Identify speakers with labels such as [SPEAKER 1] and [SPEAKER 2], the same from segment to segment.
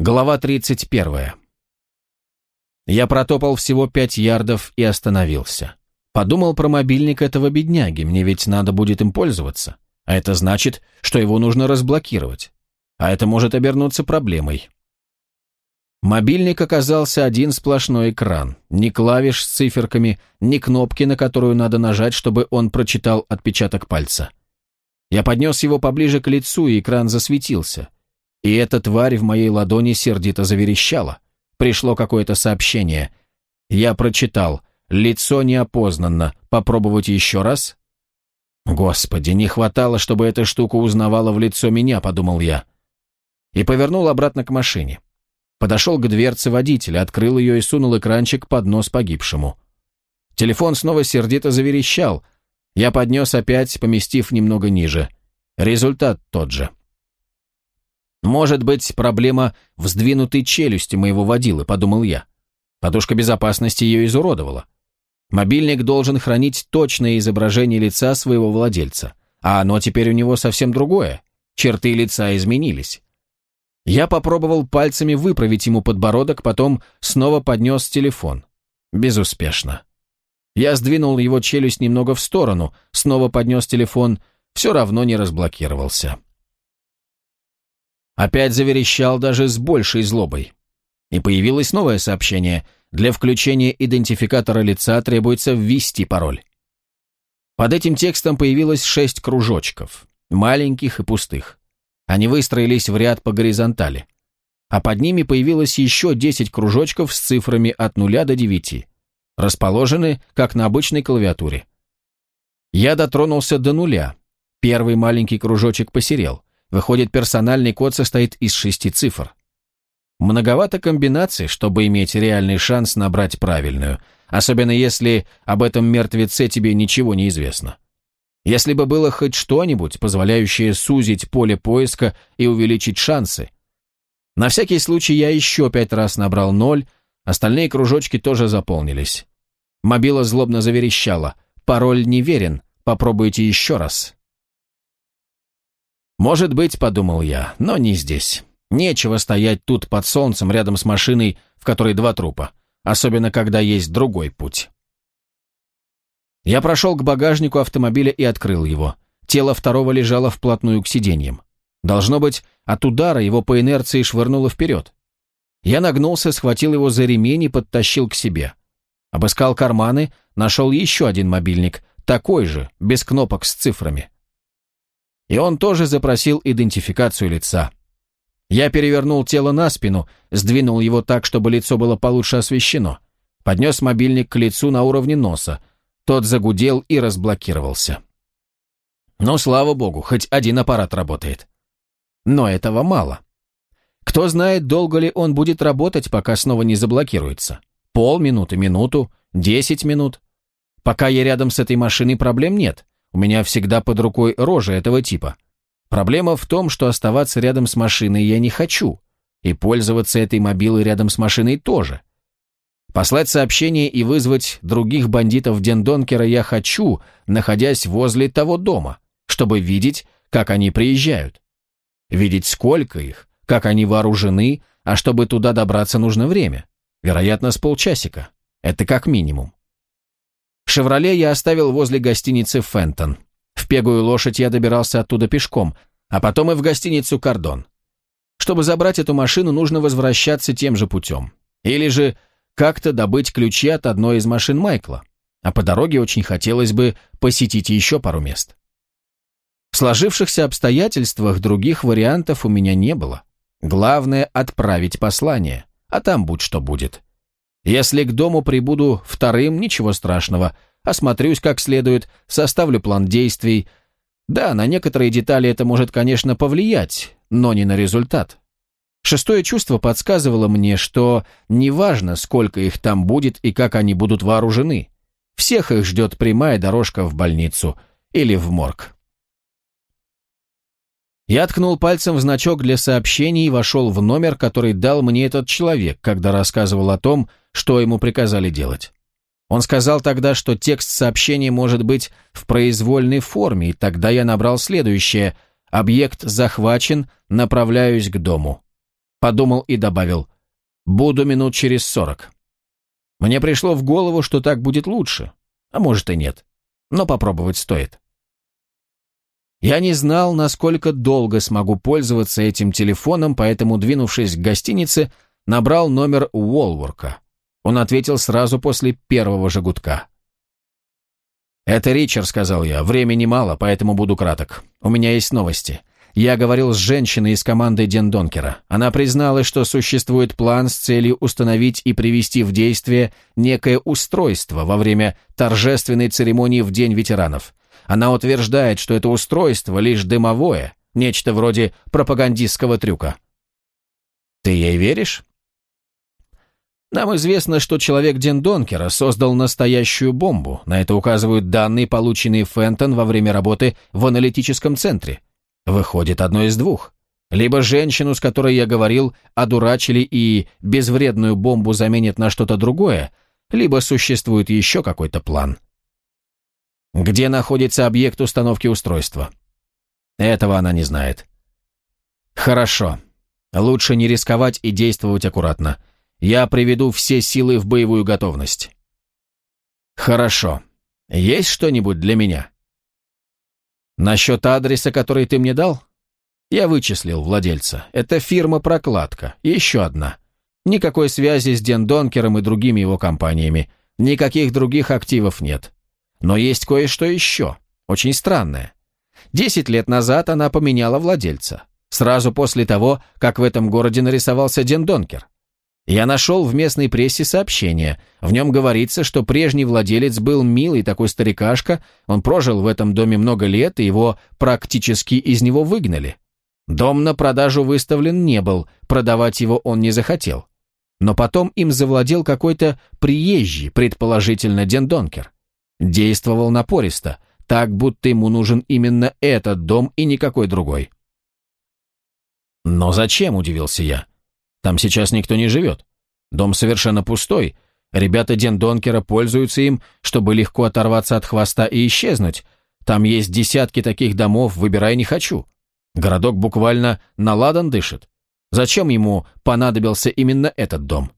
[SPEAKER 1] Глава 31. Я протопал всего пять ярдов и остановился. Подумал про мобильник этого бедняги, мне ведь надо будет им пользоваться. А это значит, что его нужно разблокировать. А это может обернуться проблемой. Мобильник оказался один сплошной экран. Ни клавиш с циферками, ни кнопки, на которую надо нажать, чтобы он прочитал отпечаток пальца. Я поднес его поближе к лицу, и экран засветился. И эта тварь в моей ладони сердито заверещала. Пришло какое-то сообщение. Я прочитал. Лицо неопознанно. Попробовать еще раз? Господи, не хватало, чтобы эта штука узнавала в лицо меня, подумал я. И повернул обратно к машине. Подошел к дверце водителя, открыл ее и сунул экранчик под нос погибшему. Телефон снова сердито заверещал. Я поднес опять, поместив немного ниже. Результат тот же. Может быть, проблема в сдвинутой челюсти моего водилы, подумал я. Подушка безопасности ее изуродовала. Мобильник должен хранить точное изображение лица своего владельца, а оно теперь у него совсем другое. Черты лица изменились. Я попробовал пальцами выправить ему подбородок, потом снова поднес телефон. Безуспешно. Я сдвинул его челюсть немного в сторону, снова поднес телефон, все равно не разблокировался. Опять заверещал даже с большей злобой. И появилось новое сообщение. Для включения идентификатора лица требуется ввести пароль. Под этим текстом появилось шесть кружочков, маленьких и пустых. Они выстроились в ряд по горизонтали. А под ними появилось еще десять кружочков с цифрами от нуля до девяти, расположены, как на обычной клавиатуре. Я дотронулся до нуля. Первый маленький кружочек посерел. Выходит, персональный код состоит из шести цифр. Многовато комбинаций, чтобы иметь реальный шанс набрать правильную, особенно если об этом мертвеце тебе ничего не известно. Если бы было хоть что-нибудь, позволяющее сузить поле поиска и увеличить шансы. На всякий случай я еще пять раз набрал ноль, остальные кружочки тоже заполнились. Мобила злобно заверещала. «Пароль неверен, попробуйте еще раз». «Может быть, — подумал я, — но не здесь. Нечего стоять тут под солнцем рядом с машиной, в которой два трупа, особенно когда есть другой путь». Я прошел к багажнику автомобиля и открыл его. Тело второго лежало вплотную к сиденьям. Должно быть, от удара его по инерции швырнуло вперед. Я нагнулся, схватил его за ремень и подтащил к себе. Обыскал карманы, нашел еще один мобильник, такой же, без кнопок с цифрами. И он тоже запросил идентификацию лица. Я перевернул тело на спину, сдвинул его так, чтобы лицо было получше освещено. Поднес мобильник к лицу на уровне носа. Тот загудел и разблокировался. Но, слава богу, хоть один аппарат работает. Но этого мало. Кто знает, долго ли он будет работать, пока снова не заблокируется. Полминуты, минуту, десять минут. Пока я рядом с этой машиной, проблем нет. У меня всегда под рукой рожа этого типа. Проблема в том, что оставаться рядом с машиной я не хочу, и пользоваться этой мобилой рядом с машиной тоже. Послать сообщение и вызвать других бандитов Дендонкера я хочу, находясь возле того дома, чтобы видеть, как они приезжают. Видеть, сколько их, как они вооружены, а чтобы туда добраться нужно время. Вероятно, с полчасика. Это как минимум. «Шевроле» я оставил возле гостиницы «Фентон». В «Пегую лошадь» я добирался оттуда пешком, а потом и в гостиницу «Кордон». Чтобы забрать эту машину, нужно возвращаться тем же путем. Или же как-то добыть ключи от одной из машин Майкла. А по дороге очень хотелось бы посетить еще пару мест. В сложившихся обстоятельствах других вариантов у меня не было. Главное — отправить послание, а там будь что будет. Если к дому прибуду вторым, ничего страшного. Осмотрюсь как следует, составлю план действий. Да, на некоторые детали это может, конечно, повлиять, но не на результат. Шестое чувство подсказывало мне, что неважно, сколько их там будет и как они будут вооружены. Всех их ждет прямая дорожка в больницу или в морг. Я ткнул пальцем в значок для сообщений и вошел в номер, который дал мне этот человек, когда рассказывал о том, что ему приказали делать. Он сказал тогда, что текст сообщения может быть в произвольной форме, и тогда я набрал следующее «Объект захвачен, направляюсь к дому». Подумал и добавил «Буду минут через сорок». Мне пришло в голову, что так будет лучше, а может и нет, но попробовать стоит. Я не знал, насколько долго смогу пользоваться этим телефоном, поэтому, двинувшись к гостинице, набрал номер Уолворка. Он ответил сразу после первого же. «Это Ричард», — сказал я. «Времени мало, поэтому буду краток. У меня есть новости. Я говорил с женщиной из команды Ден Донкера. Она призналась, что существует план с целью установить и привести в действие некое устройство во время торжественной церемонии в День ветеранов. Она утверждает, что это устройство лишь дымовое, нечто вроде пропагандистского трюка. Ты ей веришь? Нам известно, что человек Ден Донкера создал настоящую бомбу. На это указывают данные, полученные Фентон во время работы в аналитическом центре. Выходит одно из двух. Либо женщину, с которой я говорил, одурачили и безвредную бомбу заменят на что-то другое, либо существует еще какой-то план. Где находится объект установки устройства? Этого она не знает. Хорошо. Лучше не рисковать и действовать аккуратно. Я приведу все силы в боевую готовность. Хорошо. Есть что-нибудь для меня? Насчет адреса, который ты мне дал? Я вычислил владельца. Это фирма-прокладка. Еще одна. Никакой связи с Ден Донкером и другими его компаниями. Никаких других активов нет. Но есть кое-что еще. Очень странное. Десять лет назад она поменяла владельца. Сразу после того, как в этом городе нарисовался Ден Донкер. Я нашел в местной прессе сообщение. В нем говорится, что прежний владелец был милый такой старикашка, он прожил в этом доме много лет, и его практически из него выгнали. Дом на продажу выставлен не был, продавать его он не захотел. Но потом им завладел какой-то приезжий, предположительно Ден Донкер. Действовал напористо, так будто ему нужен именно этот дом и никакой другой. «Но зачем?» – удивился я. Там сейчас никто не живет. Дом совершенно пустой. Ребята Ден Донкера пользуются им, чтобы легко оторваться от хвоста и исчезнуть. Там есть десятки таких домов, выбирай не хочу. Городок буквально наладан дышит. Зачем ему понадобился именно этот дом?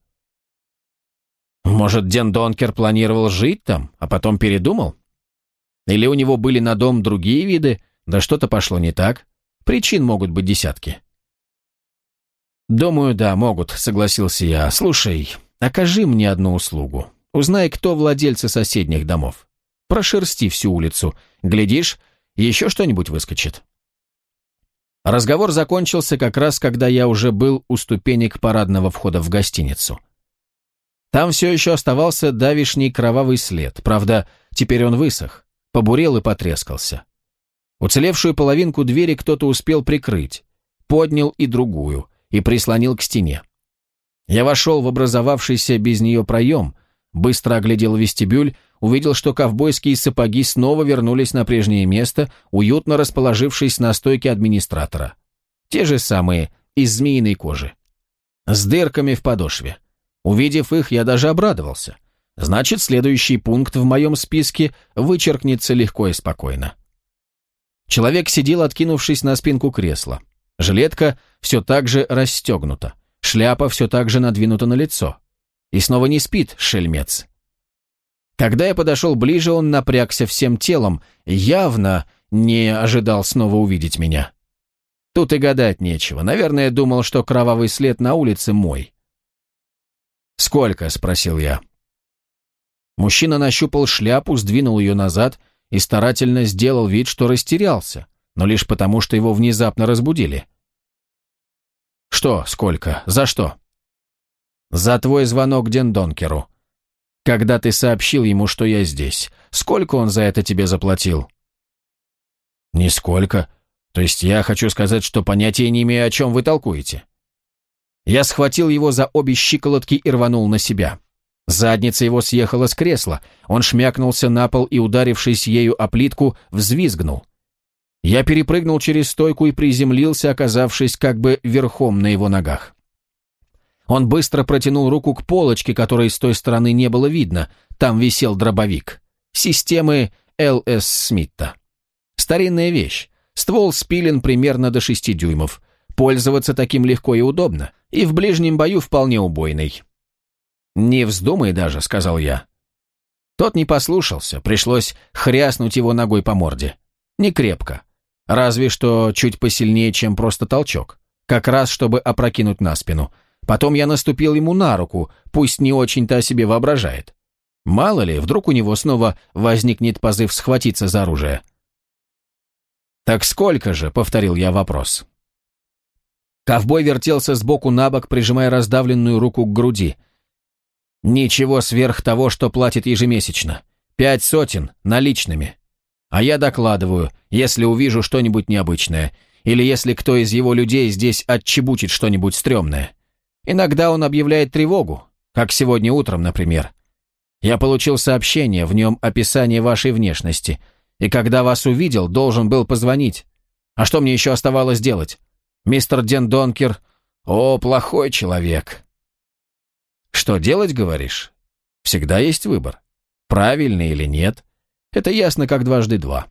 [SPEAKER 1] Может, Ден Донкер планировал жить там, а потом передумал? Или у него были на дом другие виды, да что-то пошло не так? Причин могут быть десятки. «Думаю, да, могут», — согласился я. «Слушай, окажи мне одну услугу. Узнай, кто владельцы соседних домов. Прошерсти всю улицу. Глядишь, еще что-нибудь выскочит». Разговор закончился как раз, когда я уже был у ступенек парадного входа в гостиницу. Там все еще оставался давишний кровавый след, правда, теперь он высох, побурел и потрескался. Уцелевшую половинку двери кто-то успел прикрыть, поднял и другую и прислонил к стене. Я вошел в образовавшийся без нее проем, быстро оглядел вестибюль, увидел, что ковбойские сапоги снова вернулись на прежнее место, уютно расположившись на стойке администратора. Те же самые, из змеиной кожи. С дырками в подошве. Увидев их, я даже обрадовался. Значит, следующий пункт в моем списке вычеркнется легко и спокойно. Человек сидел, откинувшись на спинку кресла. Жилетка все так же расстегнута, шляпа все так же надвинута на лицо. И снова не спит, шельмец. Когда я подошел ближе, он напрягся всем телом, явно не ожидал снова увидеть меня. Тут и гадать нечего. Наверное, думал, что кровавый след на улице мой. «Сколько?» — спросил я. Мужчина нащупал шляпу, сдвинул ее назад и старательно сделал вид, что растерялся, но лишь потому, что его внезапно разбудили. «Что, сколько? За что?» «За твой звонок Дендонкеру. Когда ты сообщил ему, что я здесь, сколько он за это тебе заплатил?» «Нисколько. То есть я хочу сказать, что понятия не имею, о чем вы толкуете». Я схватил его за обе щиколотки и рванул на себя. Задница его съехала с кресла, он шмякнулся на пол и, ударившись ею о плитку, взвизгнул. Я перепрыгнул через стойку и приземлился, оказавшись как бы верхом на его ногах. Он быстро протянул руку к полочке, которой с той стороны не было видно. Там висел дробовик. Системы ЛС Смитта. Старинная вещь. Ствол спилен примерно до 6 дюймов. Пользоваться таким легко и удобно. и в ближнем бою вполне убойный». «Не вздумай даже», — сказал я. Тот не послушался, пришлось хряснуть его ногой по морде. Не крепко. Разве что чуть посильнее, чем просто толчок. Как раз, чтобы опрокинуть на спину. Потом я наступил ему на руку, пусть не очень-то о себе воображает. Мало ли, вдруг у него снова возникнет позыв схватиться за оружие. «Так сколько же?» — повторил я вопрос. Ковбой вертелся сбоку на бок, прижимая раздавленную руку к груди. «Ничего сверх того, что платит ежемесячно. Пять сотен, наличными. А я докладываю, если увижу что-нибудь необычное, или если кто из его людей здесь отчебучит что-нибудь стрёмное. Иногда он объявляет тревогу, как сегодня утром, например. Я получил сообщение, в нем описание вашей внешности, и когда вас увидел, должен был позвонить. А что мне еще оставалось делать? Мистер Ден Донкер, о, плохой человек. Что делать, говоришь? Всегда есть выбор. Правильный или нет, это ясно как дважды два.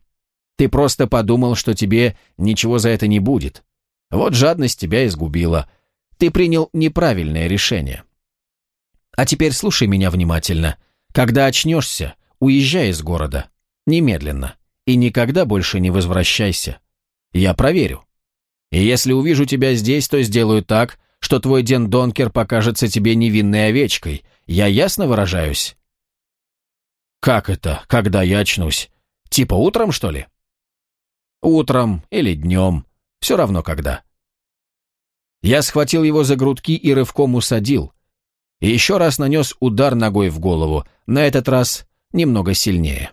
[SPEAKER 1] Ты просто подумал, что тебе ничего за это не будет. Вот жадность тебя изгубила. Ты принял неправильное решение. А теперь слушай меня внимательно. Когда очнешься, уезжай из города. Немедленно. И никогда больше не возвращайся. Я проверю. И если увижу тебя здесь, то сделаю так, что твой Ден Донкер покажется тебе невинной овечкой. Я ясно выражаюсь?» «Как это, когда я очнусь? Типа утром, что ли?» «Утром или днем. Все равно когда». Я схватил его за грудки и рывком усадил, и еще раз нанес удар ногой в голову, на этот раз немного сильнее.